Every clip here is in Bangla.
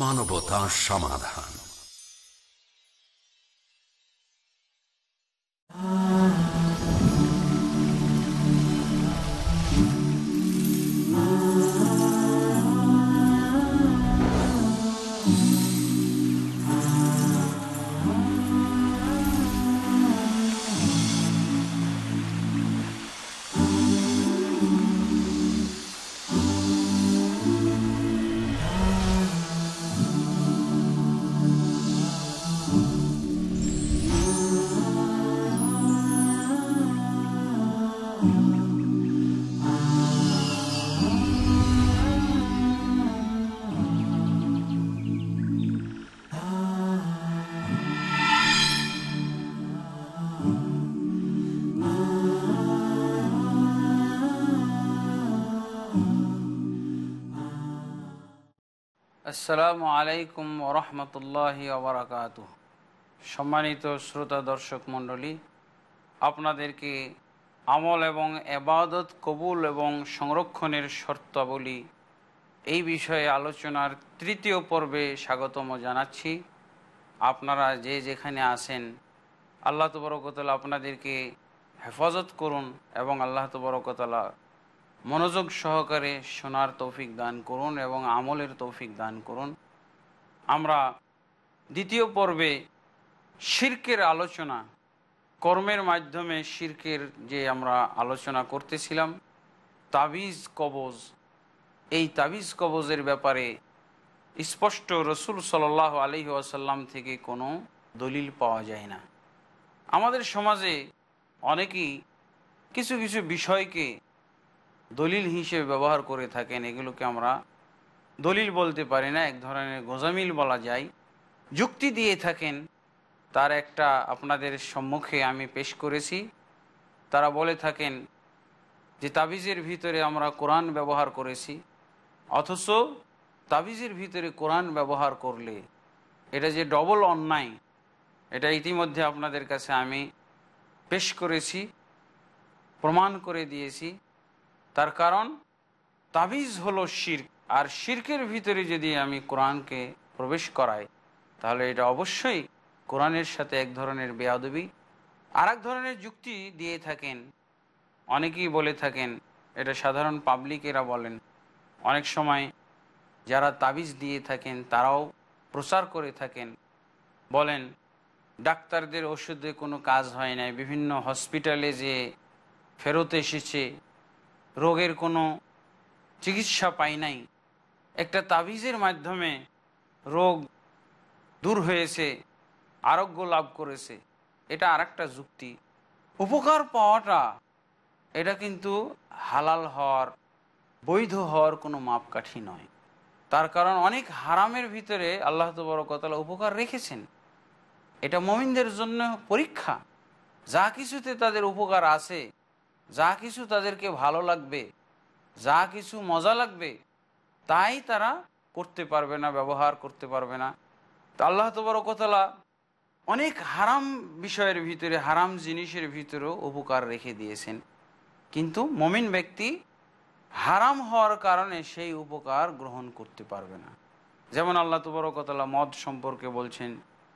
মানবতা সমাধান। আসসালামু আলাইকুম ওরহমতুল্লাহ ওবরাকাত সম্মানিত শ্রোতা দর্শক মণ্ডলী, আপনাদেরকে আমল এবং এবাদত কবুল এবং সংরক্ষণের শর্তাবলী এই বিষয়ে আলোচনার তৃতীয় পর্বে স্বাগতম জানাচ্ছি। আপনারা যে যেখানে আসেন আল্লাহ তবরকতলা আপনাদেরকে হেফাজত করুন এবং আল্লাহ তবরকতলা মনোযোগ সহকারে শোনার তৌফিক দান করুন এবং আমলের তৌফিক দান করুন। আমরা দ্বিতীয় পর্বে শির্কের আলোচনা, কর্মের মাধ্যমে শির্কের যে আমরা আলোচনা করতেছিলাম, তাবিজ কবজ। এই তাবিজ কবজের ব্যাপারে স্পষ্ট রসুল সাল্লাহ আলি আসাল্লাম থেকে কোনো দলিল পাওয়া যায় না। আমাদের সমাজে অনেকেই কিছু কিছু বিষয়কে দলিল হিসেবে ব্যবহার করে থাকেন, এগুলোকে আমরা দলিল বলতে পারি না, এক ধরনের গোজামিল বলা যায়। যুক্তি দিয়ে থাকেন, তার একটা আপনাদের সম্মুখে আমি পেশ করেছি। তারা বলে থাকেন যে, তাবিজের ভিতরে আমরা কোরআন ব্যবহার করেছি, অথচ তাবিজের ভিতরে কোরআন ব্যবহার করলে এটা যে ডবল অন্যায়, এটা ইতিমধ্যে আপনাদের কাছে আমি পেশ করেছি, প্রমাণ করে দিয়েছি। তার কারণ তাবিজ হলো শির্ক। আর শির্কের ভিতরে যদি আমি কোরআনকে প্রবেশ করাই, তাহলে এটা অবশ্যই কোরআনের সাথে এক ধরনের বেয়াদবি আর এক ধরনের যুক্তি দিয়ে থাকেন। অনেকেই বলে থাকেন, এটা সাধারণ পাবলিকেরা বলেন। অনেক সময় যারা তাবিজ দিয়ে থাকেন, তারাও প্রচার করে থাকেন। বলেন, ডাক্তারদের ওষুধে কোনো কাজ হয় নাই, বিভিন্ন হসপিটালে যে ফেরত এসেছে রোগের কোনো চিকিৎসা পাই নাই। একটা তাবিজের মাধ্যমে রোগ দূর হয়েছে, আরোগ্য লাভ করেছে। এটা আর একটা যুক্তি। উপকার পাওয়াটা, এটা কিন্তু হালাল হওয়ার, বৈধ হওয়ার কোনো মাপকাঠি নয়। তার কারণ অনেক হারামের ভিতরে আল্লাহ তবরকতলা উপকার রেখেছেন। এটা মমিনদের জন্য পরীক্ষা। যা কিছুতে তাদের উপকার আছে যা কিছু তাদেরকে ভালো লাগবে, যা কিছু মজা লাগবে, তাই তারা করতে পারবে না, ব্যবহার করতে পারবে না। তো আল্লাহ তবরকতলা অনেক হারাম বিষয়ের ভিতরে, হারাম জিনিসের ভিতরেও উপকার রেখে দিয়েছেন। কিন্তু মমিন ব্যক্তি হারাম হওয়ার কারণে সেই উপকার গ্রহণ করতে পারবে না। যেমন আল্লাহ তবরকতলা মদ সম্পর্কে বলছেন,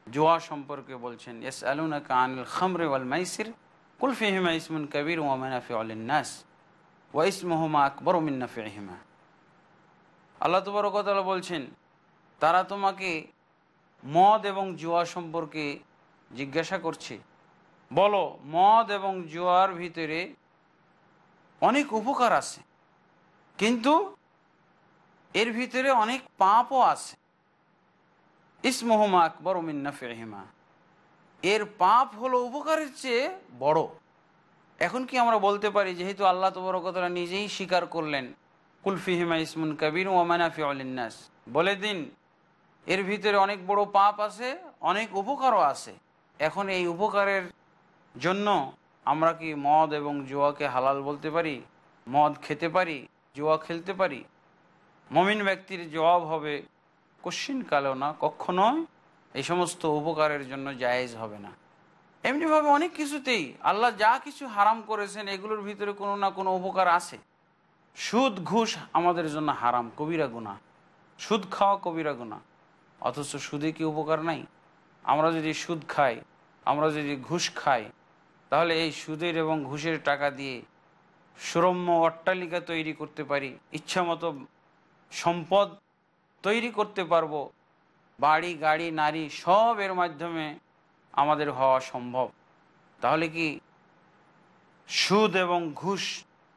জোয়া সম্পর্কে বলছেন এস আলুনা কানিল খামরে ওয়াল মাইসির কুলফিহিমা ইসমুন কবির ওয়ামানাফি আলিনাস ওয়া ইসমহমা আকবর মিন্নাফিহিমা আল্লাহ তবরকতলা বলছেন, তারা তোমাকে মদ এবং জুয়া সম্পর্কে জিজ্ঞাসা করছে। বলো, মদ এবং জুয়ার ভিতরে অনেক উপকার আছে, কিন্তু এর ভিতরে অনেক পাপও আছে। ইসমহমা আকবর মিন্নাফিহিমা এর পাপ হলো উপকারের চেয়ে বড়। এখন কি আমরা বলতে পারি, যেহেতু আল্লাহ তবরকতরা নিজেই স্বীকার করলেন কুলফিহিমা ইসমুন কবির ওমানাফি আলিনাস বলে দিন, এর ভিতরে অনেক বড় পাপ আছে, অনেক উপকারও আছে। এখন এই উপকারের জন্য আমরা কি মদ এবং জুয়াকে হালাল বলতে পারি? মদ খেতে পারি? জুয়া খেলতে পারি? মমিন ব্যক্তির জবাব হবে কালেও না কখনোই এই সমস্ত উপকারের জন্য জায়েজ হবে না। এমনিভাবে অনেক কিছুতেই আল্লাহ যা কিছু হারাম করেছেন, এগুলোর ভিতরে কোনো না কোনো উপকার আছে। সুদ, ঘুষ আমাদের জন্য হারাম, কবিরা গুণা সুদ খাওয়া কবিরা গুণা অথচ সুদে কি উপকার নাই? আমরা যদি সুদ খাই, আমরা যদি ঘুষ খাই, তাহলে এই সুদের এবং ঘুষের টাকা দিয়ে সুরম্য অট্টালিকা তৈরি করতে পারি, ইচ্ছামতো সম্পদ তৈরি করতে পারব বাড়ি, গাড়ি, নারী সব এর মাধ্যমে আমাদের হওয়া সম্ভব। তাহলে কি সুদ এবং ঘুষ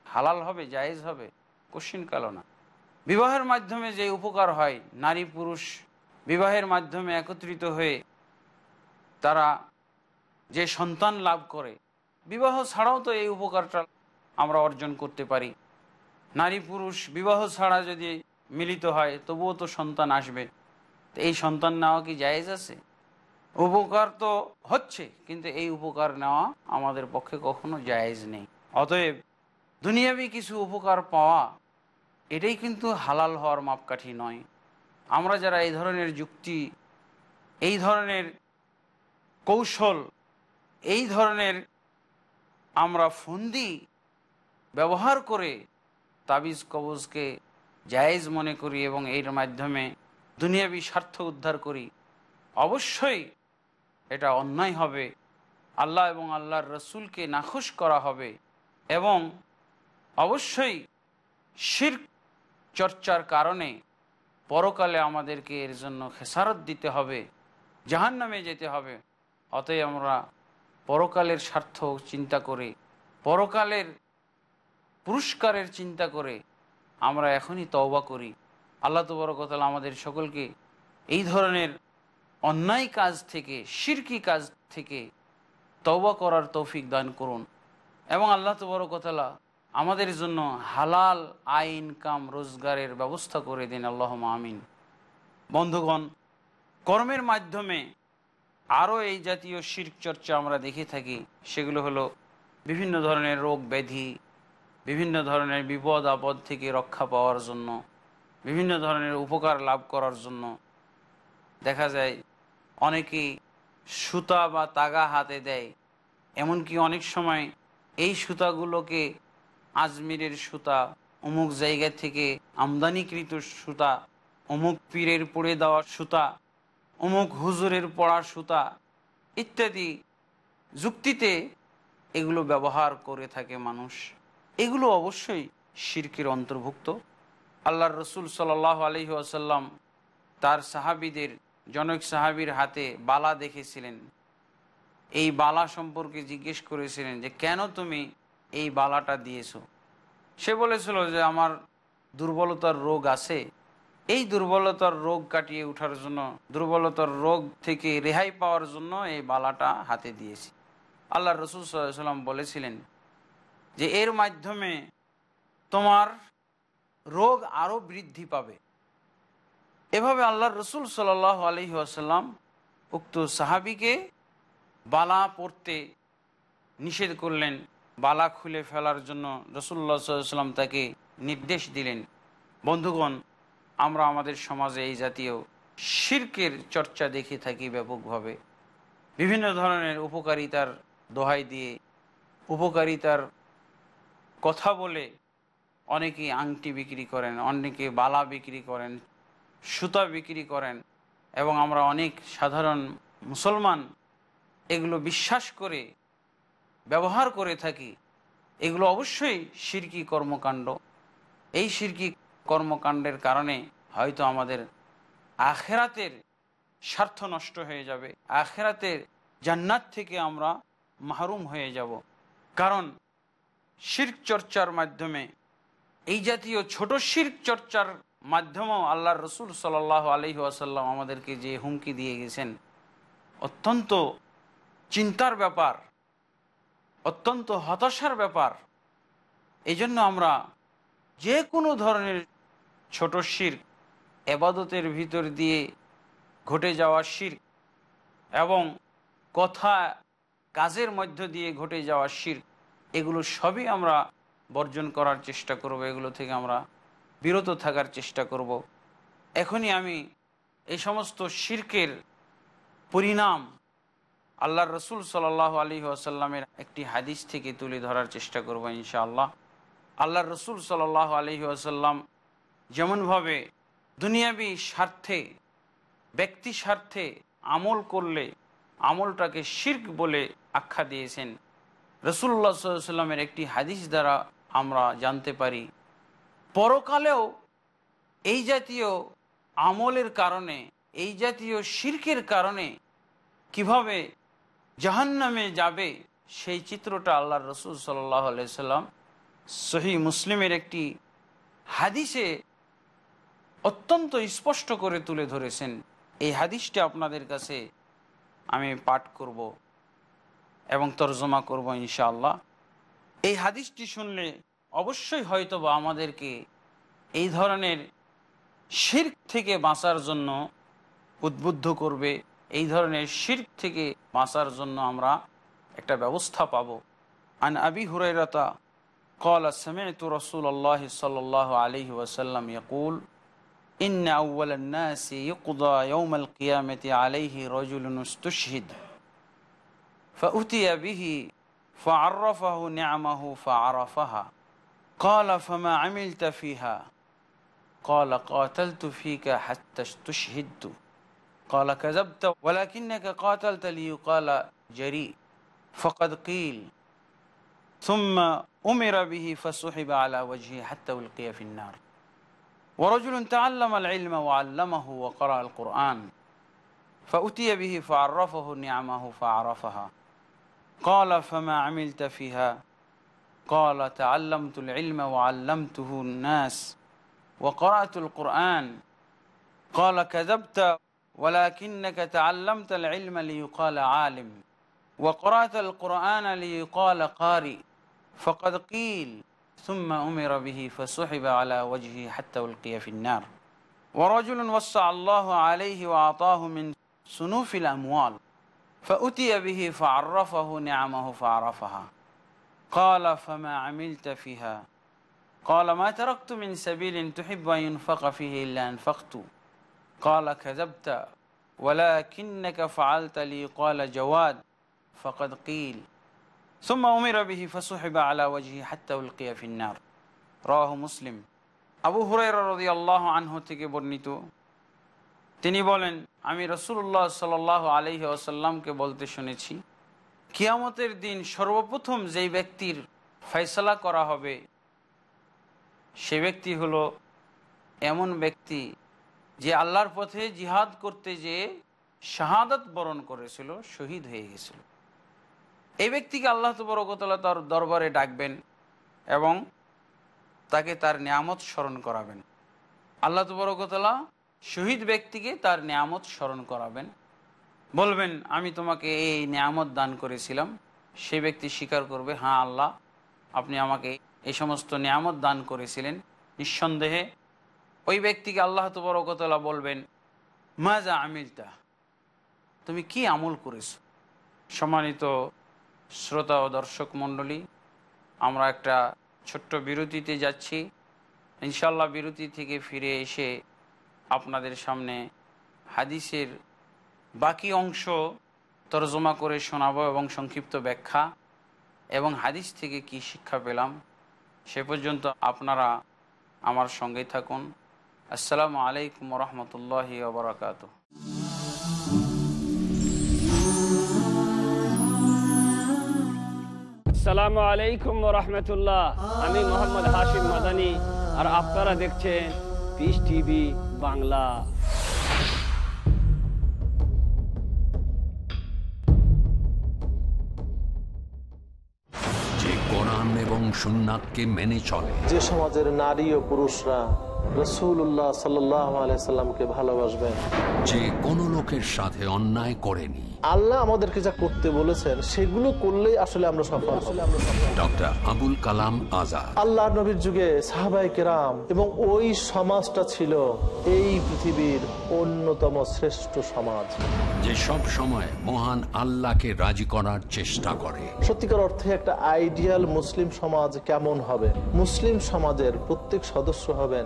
হালাল হবে, জায়েজ হবে? কোশ্চিন কালো না। বিবাহের মাধ্যমে যে উপকার হয়, নারী পুরুষ বিবাহের মাধ্যমে একত্রিত হয়ে তারা যে সন্তান লাভ করে, বিবাহ ছাড়াও তো এই উপকারটা আমরা অর্জন করতে পারি। নারী পুরুষ বিবাহ ছাড়া যদি মিলিত হয়, তবুও তো সন্তান আসবে। এই সন্তান নেওয়া কি জায়েজ আছে? উপকার তো হচ্ছে, কিন্তু এই উপকার নেওয়া আমাদের পক্ষে কখনো জায়েজ নেই। অতএব দুনিয়াবি কিছু উপকার পাওয়া, এটাই কিন্তু হালাল হওয়ার মাপকাঠি নয়। আমরা যারা এই ধরনের যুক্তি, এই ধরনের কৌশল, এই ধরনের আমরা ফন্দি ব্যবহার করে তাবিজ কবজকে জায়েজ মনে করি এবং এর মাধ্যমে দুনিয়াবি স্বার্থ উদ্ধার করি। অবশ্যই এটা অন্যায় হবে। আল্লাহ এবং আল্লাহর রসুলকে নাখোশ করা হবে এবং অবশ্যই শির চর্চার কারণে পরকালে আমাদেরকে এর জন্য খেসারত দিতে হবে জাহান নামে যেতে হবে। অতএব আমরা পরকালের স্বার্থ চিন্তা করে, পরকালের পুরস্কারের চিন্তা করে আমরা এখনই তওবা করি। আল্লাহ তবরকতাল আমাদের সকলকে এই ধরনের অন্যায় কাজ থেকে শিরকি কাজ থেকে তওবা করার তৌফিক দান করুন। এবং আল্লাহ তবরকতালা আমাদের জন্য হালাল আয় ইনকাম রোজগারের ব্যবস্থা করে দিন। আল্লাহ আমিন। বন্ধুগণ, কর্মের মাধ্যমে আরও এই জাতীয় শির্ক চর্চা আমরা দেখে থাকি। সেগুলো হলো বিভিন্ন ধরনের রোগ ব্যাধি, বিভিন্ন ধরনের বিপদ আপদ থেকে রক্ষা পাওয়ার জন্য বিভিন্ন ধরনের উপকার লাভ করার জন্য। দেখা যায় অনেকেই সুতা বা তাগা হাতে দেয়। এমনকি অনেক সময় এই সুতাগুলোকে আজমিরের সুতা, অমুক জায়গা থেকে আমদানিকৃত সুতা, অমুক পীরের পড়ে দেওয়া সুতা, অমুক হুজুরের পড়া সুতা ইত্যাদি যুক্তিতে এগুলো ব্যবহার করে থাকে মানুষ। এগুলো অবশ্যই শিরকের অন্তর্ভুক্ত। আল্লাহর রসুল সাল আলহি আসাল্লাম তার সাহাবিদের, জনক সাহাবির হাতে বালা দেখেছিলেন। এই বালা সম্পর্কে জিজ্ঞেস করেছিলেন যে, কেন তুমি এই বালাটা দিয়েছ? সে বলেছিল যে, আমার দুর্বলতার রোগ আছে। এই দুর্বলতার রোগ কাটিয়ে ওঠার জন্য, দুর্বলতার রোগ থেকে রেহাই পাওয়ার জন্য এই বালাটা হাতে দিয়েছি। আল্লাহ রসুল সাল্লাম বলেছিলেন যে, এর মাধ্যমে তোমার রোগ আরও বৃদ্ধি পাবে। এভাবে আল্লাহ রসুল সাল আলহি আসাল্লাম উক্ত সাহাবিকে বালা পড়তে নিষেধ করলেন, বালা খুলে ফেলার জন্য রসুল্লা সাল্লাম তাকে নির্দেশ দিলেন, বন্ধুগণ, আমরা আমাদের সমাজে এই জাতীয় শির্কের চর্চা দেখে থাকি ব্যাপকভাবে। বিভিন্ন ধরনের উপকারিতার দোহাই দিয়ে, উপকারিতার কথা বলে অনেকে আংটি বিক্রি করেন অনেকে বালা বিক্রি করেন, সুতা বিক্রি করেন এবং আমরা অনেক সাধারণ মুসলমান এগুলো বিশ্বাস করে, ব্যবহার করে থাকি। এগুলো অবশ্যই শিরকি কর্মকাণ্ড। এই শিরকি কর্মকাণ্ডের কারণে হয়তো আমাদের আখেরাতের স্বার্থ নষ্ট হয়ে যাবে। আখেরাতের জান্নাত থেকে আমরা মাহরুম হয়ে যাব। কারণ শির্ক চর্চার মাধ্যমে এই জাতীয় ছোট শির্ক চর্চার মাধ্যমেও আল্লাহর রসুল সাল আলহি আসাল্লাম আমাদেরকে যে হুমকি দিয়ে গেছেন, অত্যন্ত চিন্তার ব্যাপার, অত্যন্ত হতাশার ব্যাপার। এই জন্য আমরা যে কোনো ধরনের ছোট শির এবাদতের ভিতর দিয়ে ঘটে যাওয়া শির এবং কথা, কাজের মধ্য দিয়ে ঘটে যাওয়া শির এগুলো সবই আমরা বর্জন করার চেষ্টা করব, এগুলো থেকে আমরা বিরত থাকার চেষ্টা করব। এখনই আমি এই সমস্ত শির্কের পরিণাম আল্লাহর রসুল সাল আলী আসাল্লামের একটি হাদিস থেকে তুলে ধরার চেষ্টা করব ইনশাআল্লাহ। আল্লাহর রসুল সাল আলী আসাল্লাম যেমনভাবে দুনিয়াবি স্বার্থে, ব্যক্তি স্বার্থে আমল করলে আমলটাকে শির্ক বলে আখ্যা দিয়েছেন। রসুল্লা সাল্লামের একটি হাদিস দ্বারা আমরা জানতে পারি। পরকালেও এই জাতীয় আমলের কারণে, এই জাতীয় শির্কের কারণে কীভাবে জাহান্নামে যাবে, সেই চিত্রটা আল্লাহ রসুল সাল্লাহ সাল্লাম সহি মুসলিমের একটি হাদিসে অত্যন্ত স্পষ্ট করে তুলে ধরেছেন। এই হাদিসটি আপনাদের কাছে আমি পাঠ করব এবং তর্জমা করব ইনশাআল্লাহ। এই হাদিসটি শুনলে অবশ্যই হয়তো বা আমাদেরকে এই ধরনের শির্ক থেকে বাঁচার জন্য উদ্বুদ্ধ করবে এই ধরনের শির্ক থেকে বাঁচার জন্য আমরা একটা ব্যবস্থা পাব আন আবি হুরাইরাতা قال سمعت رسول الله صلى الله عليه وسلم يقول إن أول الناس يقضى يوم القيامة عليه رجل استشهد فأتي به فعرفه نعمه فعرفها قال فما عملت فيها؟ قال قاتلت فيك حتى استشهدت قال كذبت ولكنك قاتلت ليقال جريء فقد قيل. ثم أمر به فسحب على وجهه حتى ألقي في النار. ورجل تعلم العلم وعلمه وقرأ القرآن. فأتي به فعرفه نعمه فعرفها. قال فما عملت فيها؟ قال تعلمت العلم وعلمته الناس وقرأت القرآن. قال كذبت ولكنك تعلمت العلم ليقال عالم وقرأت القرآن ليقال قارئ. فقد قيل ثم أمر به فسحب على وجهه حتى ألقي في النار. ورجل وسع الله عليه وأعطاه من سنوف الأموال. فأتي به فعرفه نعمه فعرفها. قال فما عملت فيها قال ما تركت من سبيل تحب أن ينفق فيه إلا أنفقت قال كذبت ولكنك فعلت لي قال جواد فقد قيل ثم أمر به فسحب على وجهه حتى ألقي في النار رواه مسلم আবু হুরাইরা রদি আল্লাহ আনহু থেকে বর্ণিত তিনি বলেন আমি রসুল্লাহ সাল আলহি আসাল্লামকে বলতে শুনেছি কিয়ামতের দিন সর্বপ্রথম যেই ব্যক্তির ফয়সলা করা হবে, সে ব্যক্তি হলো এমন ব্যক্তি যে আল্লাহর পথে জিহাদ করতে যে শাহাদত বরণ করেছিল, শহীদ হয়ে গেছিল। এই ব্যক্তিকে আল্লাহ তবরকতলা তার দরবারে ডাকবেন এবং তাকে তার নিয়ামত স্মরণ করাবেন। আল্লাহ তবরকতলা শহীদ ব্যক্তিকে তার নিয়ামত স্মরণ করাবেন। বলবেন, আমি তোমাকে এই নিয়ামত দান করেছিলাম। সে ব্যক্তি স্বীকার করবে হ্যাঁ আল্লাহ, আপনি আমাকে এই সমস্ত নিয়ামত দান করেছিলেন। নিঃসন্দেহে ওই ব্যক্তিকে আল্লাহ তবরকতলা বলবেন মাজা আমিলটা তুমি কি আমল করেছ? সম্মানিত শ্রোতা ও দর্শক মণ্ডলী, আমরা একটা ছোট্ট বিরতিতে যাচ্ছি। ইনশাল্লাহ বিরতি থেকে ফিরে এসে আপনাদের সামনে হাদিসের বাকি অংশ তরজমা করে শোনাবো এবং সংক্ষিপ্ত ব্যাখ্যা এবং হাদিস থেকে কি শিক্ষা পেলাম, সে পর্যন্ত আপনারা আমার সঙ্গে থাকুন। আসসালামু আলাইকুম রহমতুল্লাহ ববরকাত আসসালামু আলাইকুম রহমতুল্লাহ আমি মোহাম্মদ হাশিম মাদানি, আর আপনারা দেখছেন পিস টিভি বাংলা। কোরআন এবং সুন্নাতকে মেনে চলে। যে সমাজের নারী ও পুরুষরা রসুল্লাহ সাল্লামকে ভালোবাসবেন। যে কোনো লোকের সাথে অন্যায় করেনি। আল্লাহ আমাদেরকে যা করতে বলেছেন সেগুলো করলেই আসলে আমরা সফল ডক্টর আবুল কালাম আজাদ। আল্লাহ নবীর যুগে সাহাবাই কেরাম এবং ওই সমাজটা ছিল এই পৃথিবীর অন্যতম শ্রেষ্ঠ সমাজ। যে সব সময় মহান আল্লাহকে রাজি করার চেষ্টা করে। সত্যিকার অর্থে একটা আইডিয়াল মুসলিম সমাজ কেমন হবে? মুসলিম সমাজের প্রত্যেক সদস্য হবেন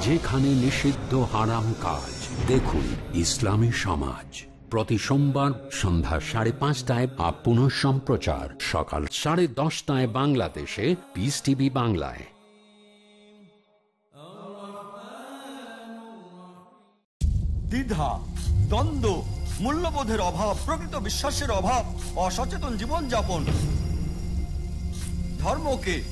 যেখানে নিষিদ্ধ হারাম কাজ দেখুন ইসলামী সমাজ। প্রতি সোমবার সন্ধ্যা সাড়ে পাঁচটায় আপ পুনঃ সম্প্রচার সকাল সাড়ে দশটায় বাংলাদেশে পিস টিভি বাংলায়। দ্বিধা দ্বন্দ্ব মূল্যবোধের অভাব প্রকৃত বিশ্বাসের অভাব অসচেতন জীবনযাপন। ধর্মকে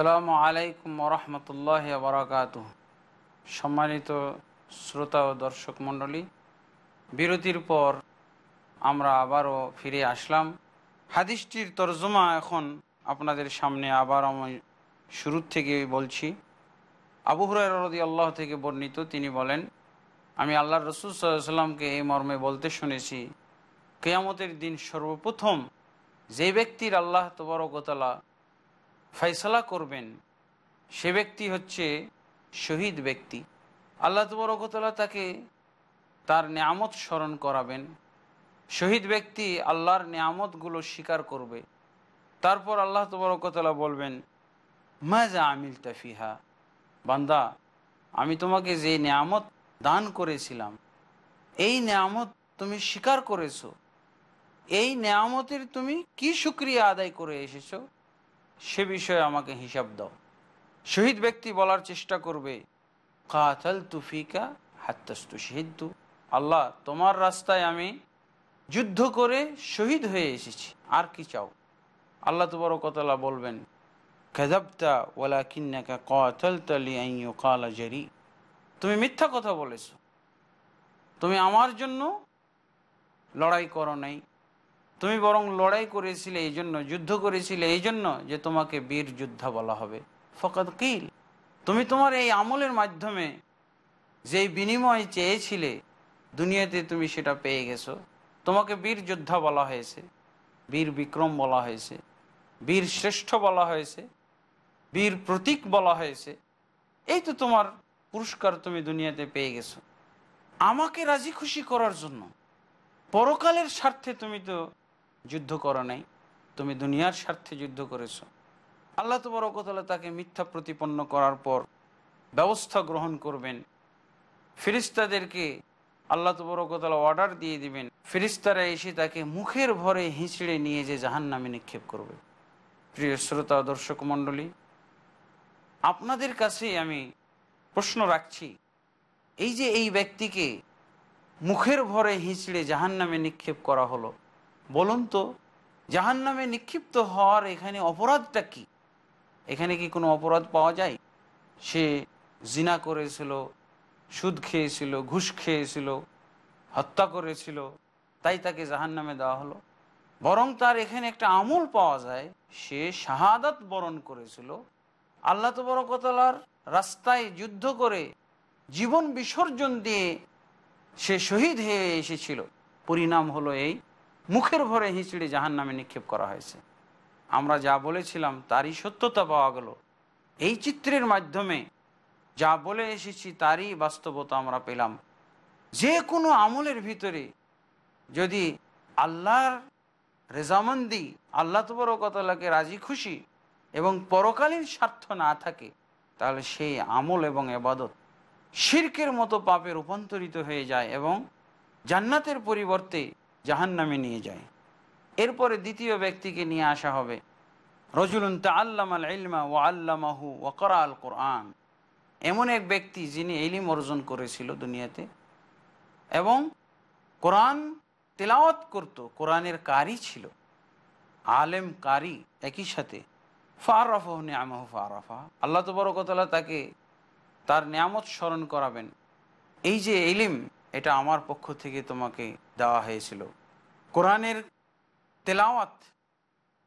আসসালামু আলাইকুম রহমতুল্লাহ বারাকাত সম্মানিত শ্রোতা ও দর্শক মণ্ডলী, বিরতির পর আমরা আবারও ফিরে আসলাম। হাদিসটির তর্জমা এখন আপনাদের সামনে আবার আমি শুরুর থেকে বলছি। আবু হুরারদি আল্লাহ থেকে বর্ণিত, তিনি বলেন, আমি আল্লাহ রসুল সাল্লামকে এই মর্মে বলতে শুনেছি, কেয়ামতের দিন সর্বপ্রথম যে ব্যক্তির আল্লাহ তবরকতলা ফয়সলা করবেন, সে ব্যক্তি হচ্ছে শহীদ ব্যক্তি। আল্লাহ তবরকতলা তাকে তার নিয়ামত স্মরণ করাবেন। শহীদ ব্যক্তি আল্লাহর নিয়ামতগুলো স্বীকার করবে। তারপর আল্লাহ তবরকতলা বলবেন মাজা আমিল তাফিহা বান্দা, আমি তোমাকে যে নিয়ামত দান করেছিলাম, এই নিয়ামত তুমি স্বীকার করেছ। এই নিয়ামতের তুমি কি সুক্রিয়া আদায় করে এসেছ? সে বিষয়ে আমাকে হিসাব দাও। শহীদ ব্যক্তি বলার চেষ্টা করবে কাতাল তুফিকা হাত্তাস্তু শহীদু আল্লাহ, তোমার রাস্তায় আমি যুদ্ধ করে শহীদ হয়ে এসেছি, আর কি চাও? আল্লাহ তবরকতলা বলবেন খেদাবতা ওলা কিন্নাকা কাতাল তালি আইও কালা জারি। তুমি মিথ্যা কথা বলেছ। তুমি আমার জন্য লড়াই করো নাই। তুমি বরং লড়াই করেছিলে এই জন্য, যুদ্ধ করেছিলে এই জন্য যে তোমাকে বীর যোদ্ধা বলা হবে। ফকাত কিল, তুমি তোমার এই আমলের মাধ্যমে যেই বিনিময় চেয়েছিলে, দুনিয়াতে তুমি সেটা পেয়ে গেছো। তোমাকে বীর যোদ্ধা বলা হয়েছে, বীর বিক্রম বলা হয়েছে, বীর শ্রেষ্ঠ বলা হয়েছে, বীর প্রতীক বলা হয়েছে। এই তো তোমার পুরস্কার তুমি দুনিয়াতে পেয়ে গেছো। আমাকে রাজি খুশি করার জন্য, পরকালের স্বার্থে তুমি তো যুদ্ধ করো নাই, তুমি দুনিয়ার স্বার্থে যুদ্ধ করেছ। আল্লাহ তবরকতলা তাকে মিথ্যা প্রতিপন্ন করার পর ব্যবস্থা গ্রহণ করবেন। ফিরিস্তাদেরকে আল্লাহ তবরকতলা অর্ডার দিয়ে দিবেন। ফিরিস্তারা এসে তাকে মুখের ভরে হিঁচড়ে নিয়ে যে জাহান নামে নিক্ষেপ করবে। প্রিয় শ্রোতা, দর্শক মণ্ডলী, আপনাদের কাছে আমি প্রশ্ন রাখছি, এই যে এই ব্যক্তিকে মুখের ভরে হিঁচড়ে জাহান নামে নিক্ষেপ করা হলো বলুন তো জাহান নামে নিক্ষিপ্ত হওয়ার এখানে অপরাধটা কি? এখানে কি কোনো অপরাধ পাওয়া যায়? সে জিনা করেছিল, সুদ খেয়েছিল, ঘুষ খেয়েছিল, হত্যা করেছিল, তাই তাকে জাহান নামে দেওয়া হলো। বরং তার এখানে একটা আমল পাওয়া যায়, সে শাহাদাত বরণ করেছিল। আল্লাহ তবরকতলার রাস্তায় যুদ্ধ করে জীবন বিসর্জন দিয়ে সে শহীদ হয়ে এসেছিল। পরিণাম হলো এই মুখের ভরে হিঁচড়ে জাহান নামে নিক্ষেপ করা হয়েছে। আমরা যা বলেছিলাম তারই সত্যতা পাওয়া গেল। এই চিত্রের মাধ্যমে যা বলে এসেছি তারই বাস্তবতা আমরা পেলাম। যে কোনো আমলের ভিতরে যদি আল্লাহর রেজামন্দি, আল্লাহ তবরকতলাকে রাজি খুশি এবং পরকালীন স্বার্থ না থাকে, তাহলে সেই আমল এবং এবাদত শির্কের মতো পাপে রূপান্তরিত হয়ে যায় এবং জান্নাতের পরিবর্তে জাহান নামে নিয়ে যায়। এরপরে দ্বিতীয় ব্যক্তিকে নিয়ে আসা হবে। রজুলুন তা আল্লাম আল ইলমা ও আল্লামাহু ওকরা আল কোরআন। এমন এক ব্যক্তি যিনি এলিম অর্জন করেছিল দুনিয়াতে এবং কোরআন তেলাওয়াত করত, কোরআনের কারি ছিল, আলেম কারি একই সাথে। ফারাফাহ নিয়ামাহ ফারাফা আল্লাহ তবরকতলা তাকে তার নিয়ামত স্মরণ করাবেন। এই যে এলিম এটা আমার পক্ষ থেকে তোমাকে দেওয়া হয়েছিল। কোরআনের তেলাওয়াত,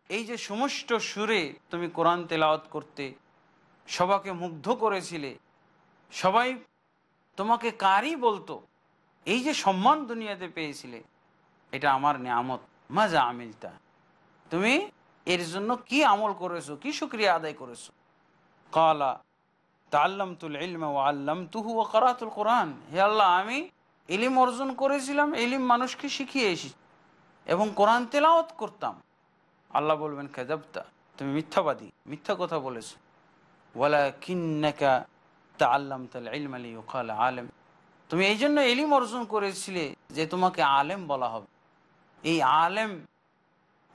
এই যে সমস্ত সুরে তুমি কোরআন তেলাওয়াত করতে সবাকে মুগ্ধ করেছিলে, সবাই তোমাকে কারই বলতো, এই যে সম্মান দুনিয়াতে পেয়েছিলে, এটা আমার নিয়ামত। মাজা আমিলতা, তুমি এর জন্য কি আমল করেছ, কি সুক্রিয়া আদায় করেছ? কালা তা আল্লামতুল ইলম ও আল্লাম তুহু ও করাতুল কোরআন, হে আল্লাহ, আমি ইলিম অর্জন করেছিলাম, ইলিম মানুষকে শিখিয়ে এসেছি। এবং কোরআন তেলাওয়াত করতাম। আল্লাহ বলবেন খেদাবতা তুমি মিথ্যাবাদী, মিথ্যা কথা বলেছ। ওয়ালা কিন্নাকা তা আল্লাম তাল ইলম আলী ওকাল আলেম। তুমি এই জন্য এলিম অর্জন করেছিলে যে তোমাকে আলেম বলা হবে। এই আলেম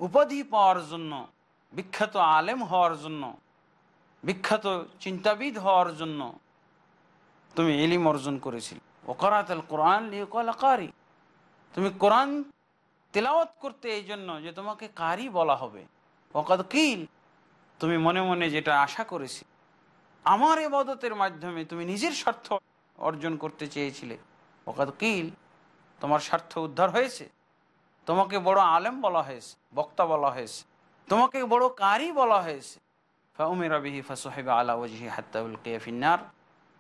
উপাধি পাওয়ার জন্য, বিখ্যাত আলেম হওয়ার জন্য, বিখ্যাত চিন্তাবিদ হওয়ার জন্য তুমি এলিম অর্জন করেছিলে। ওকারাত কোরআন কারি। তুমি কোরআন তেলাওয়াত করতে এই জন্য যে তোমাকে কারি বলা হবে। ওকাদ কিল, তুমি মনে মনে যেটা আশা করেছি। আমার এবাদতের মাধ্যমে তুমি নিজের স্বার্থ অর্জন করতে চেয়েছিলে। ওকাদ কিল, তোমার স্বার্থ উদ্ধার হয়েছে। তোমাকে বড় আলেম বলা হয়েছে, বক্তা বলা হয়েছে। তোমাকে বড় কারি বলা হয়েছে। ফাউমিরাবিহি ফাসোহেব আলা ওজিহি হাত্তাউল কেফিনার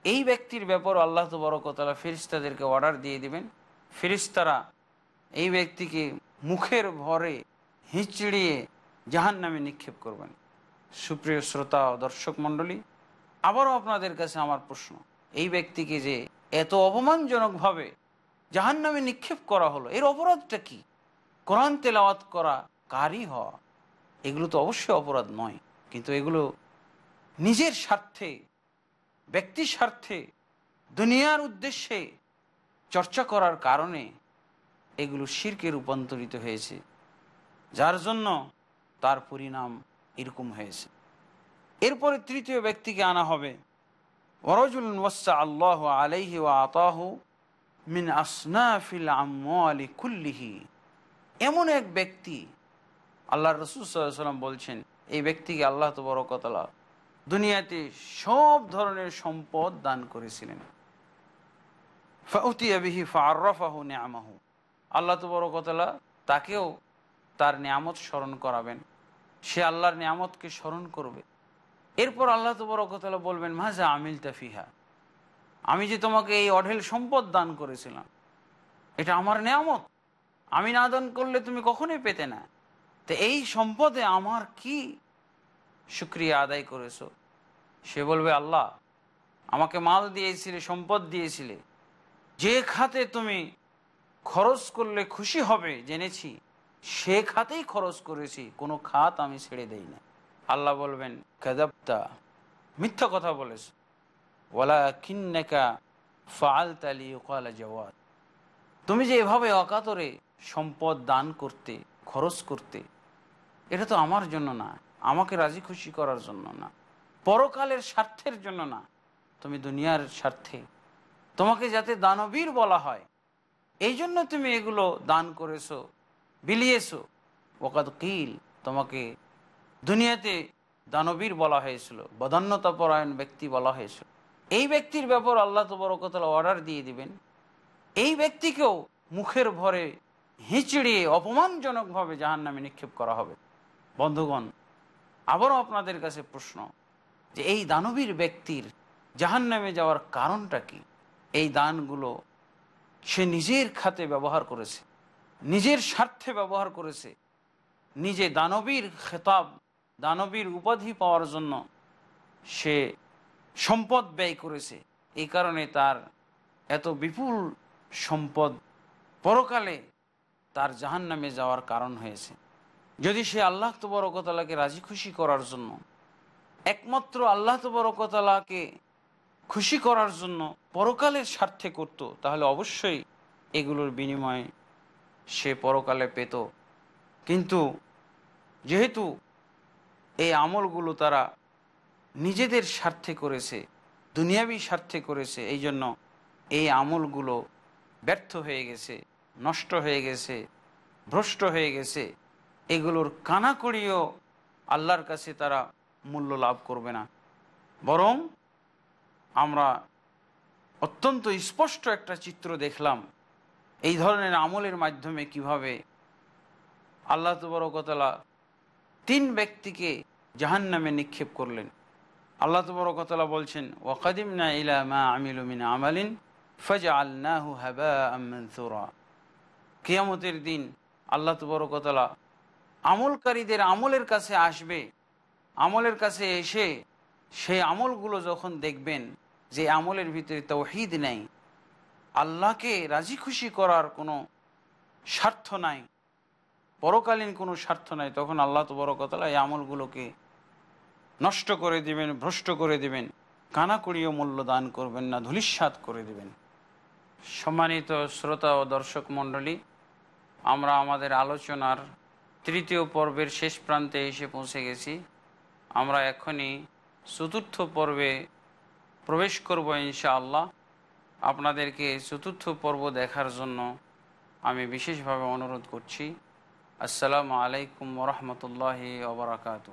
এই ব্যক্তির ব্যাপার আল্লাহ তো বড় কতলা ফেরিস্তাদেরকে অর্ডার দিয়ে দিবেন। ফেরিস্তারা এই ব্যক্তিকে মুখের ভরে হিঁচড়িয়ে জাহান নামে নিক্ষেপ করবেন। সুপ্রিয় শ্রোতা ও দর্শক মণ্ডলী, আবারও আপনাদের কাছে আমার প্রশ্ন, এই ব্যক্তিকে যে এত অপমানজনকভাবে জাহান নামে নিক্ষেপ করা হলো, এর অপরাধটা কি? কোরআন তেলাওয়াত করা কারি হওয়া? এগুলো তো অবশ্যই অপরাধ নয়, কিন্তু এগুলো নিজের স্বার্থে ব্যক্তি স্বার্থে দুনিয়ার উদ্দেশ্যে চর্চা করার কারণে এগুলো শিরকে রূপান্তরিত হয়েছে, যার জন্য তার পরিণাম এরকম হয়েছে। এরপরে তৃতীয় ব্যক্তিকে আনা হবে। ওরজুল ওয়াসা আল্লাহ আলাইহি ওয়া আতাহু মিন আসনাফিল আলী কুল্লিহি। এমন এক ব্যক্তি আল্লাহ রসুল সাল্লাম বলছেন, এই ব্যক্তিকে আল্লাহ তো তবরকতলা দুনিয়াতে সব ধরনের সম্পদ দান করেছিলেন। ফাউতিয়াবিহি ফার্রফাহু নিয়ামাহু। আল্লাহ তবরকতলা তাকেও তার নিয়ামত স্মরণ করাবেন। সে আল্লাহর নিয়ামতকে স্মরণ করবে। এরপর আল্লাহ তবরকতলা বলবেন মাঝা আমিল তাফিহা আমি যে তোমাকে এই অঢেল সম্পদ দান করেছিলাম, এটা আমার নিয়ামত। আমি না দান করলে তুমি কখনোই পেতে না। তো এই সম্পদে আমার কি সুক্রিয়া আদায় করেছ। সে বলবে, আল্লাহ, আমাকে মাল দিয়েছিলে, সম্পদ দিয়েছিলে। যে খাতে তুমি খরচ করলে খুশি হবে জেনেছি, সে খাতেই খরচ করেছি, কোনো খাত আমি ছেড়ে দেই না আল্লাহ বলবেন কাদাপ্তা মিথ্যা কথা বলেছ। ওলা কিন্নেকা ফাল তালি ওকালা জওয়াত। তুমি যে এভাবে অকাতরে সম্পদ দান করতে, খরচ করতে, এটা তো আমার জন্য না। আমাকে রাজি খুশি করার জন্য না। পরকালের স্বার্থের জন্য না। তুমি দুনিয়ার স্বার্থে। তোমাকে যাতে দানবীর বলা হয়। এই জন্য তুমি এগুলো দান করেছ, বিলিয়েছো। ওকাত কিল, তোমাকে দুনিয়াতে দানবীর বলা হয়েছিল বদান্যতা পরায়ণ ব্যক্তি বলা হয়েছিল। এই ব্যক্তির ব্যাপার আল্লাহ তবরকতলা অর্ডার দিয়ে দিবেন। এই ব্যক্তিকেও মুখের ভরে হিঁচড়িয়ে অপমানজনকভাবে জাহান নামে নিক্ষেপ করা হবে। বন্ধুগণ আবারও আপনাদের কাছে প্রশ্ন যে এই দানবীর ব্যক্তির জাহান নামে যাওয়ার কারণটা কি? এই দানগুলো সে নিজের খাতে ব্যবহার করেছে, নিজের স্বার্থে ব্যবহার করেছে, নিজে দানবীর খেতাব, দানবীর উপাধি পাওয়ার জন্য সে সম্পদ ব্যয় করেছে। এই কারণে তার এত বিপুল সম্পদ পরকালে তার জাহান নামে যাওয়ার কারণ হয়েছে। যদি সে আল্লাহ তবরকতালাকে রাজি খুশি করার জন্য, একমাত্র আল্লাহ তবরকতালাকে খুশি করার জন্য পরকালের স্বার্থে করত, তাহলে অবশ্যই এগুলোর বিনিময়ে সে পরকালে পেত। কিন্তু যেহেতু এই আমলগুলো তারা নিজেদের স্বার্থে করেছে, দুনিয়াবি স্বার্থে করেছে, এই জন্য এই আমলগুলো ব্যর্থ হয়ে গেছে, নষ্ট হয়ে গেছে, ভ্রষ্ট হয়ে গেছে এগুলোর কানাকড়িও আল্লাহর কাছে তারা মূল্য লাভ করবে না। বরং আমরা অত্যন্ত স্পষ্ট একটা চিত্র দেখলাম এই ধরনের আমলের মাধ্যমে কীভাবে আল্লাহ তবরকতলা তিন ব্যক্তিকে জাহান নামে নিক্ষেপ করলেন। আল্লাহ তবরকতলা বলছেন ওয়াকাদিম না ইলা মা আমিলুমিন আমালিন ফজা আল্লাহু হাবা কিয়ামতের দিন আল্লাহ তবরকতলা আমলকারীদের আমলের কাছে আসবে, আমলের কাছে এসে সেই আমলগুলো যখন দেখবেন যে আমলের ভিতরে তৌহিদ নেই, আল্লাহকে রাজি খুশি করার কোনো স্বার্থ নাই, পরকালীন কোনো স্বার্থ নাই, তখন আল্লাহ তো বড় কথা এই আমলগুলোকে নষ্ট করে দিবেন, ভ্রষ্ট করে দিবেন, কানাকুড়িও মূল্য দান করবেন না ধুলিস্বাদ করে দিবেন। সম্মানিত শ্রোতা ও দর্শক মণ্ডলী, আমরা আমাদের আলোচনার তৃতীয় পর্বের শেষ প্রান্তে এসে পৌঁছে গেছি। আমরা এখনই চতুর্থ পর্বে প্রবেশ করব ইনশাআল্লাহ। আপনাদেরকে চতুর্থ পর্ব দেখার জন্য আমি বিশেষভাবে অনুরোধ করছি। আসসালামু আলাইকুম রহমতুল্লাহ ওবরাকাতু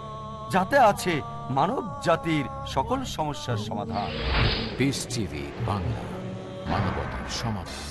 যাতে আছে মানব জাতির সকল সমস্যার সমাধান। পিস টিভি বাংলা মানবতার সমাধান।